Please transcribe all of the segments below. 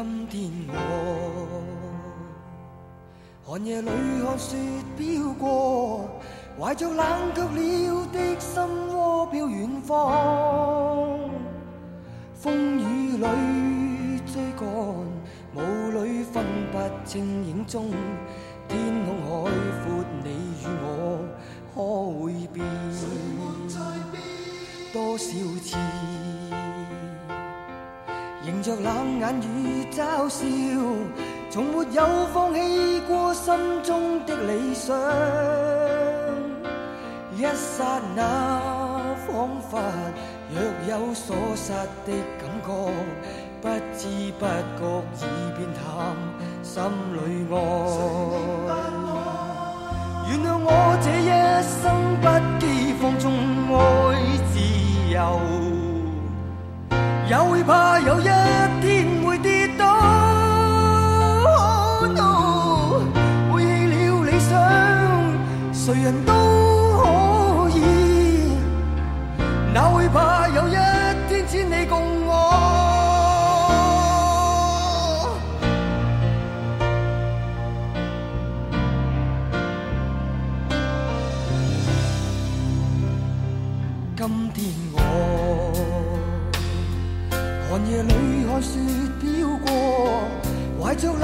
今天我寒夜里看雪飘过，怀着冷却了的心窝飘远方。风雨里追赶，雾里分不清影踪。天空海阔，你与我可会变？多少次？迎着冷眼与嘲笑，从没有放弃过心中的理想。一刹那，仿佛若有所失的感觉，不知不觉已变淡，心里爱。原谅我这一生不也会怕有一天会跌倒，背弃了理想，谁人都可以。哪会怕有一天只你共我？今天我寒夜里看雪飘过，怀着冷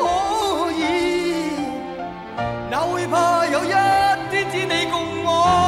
都可以？哪会怕有一天只你共我？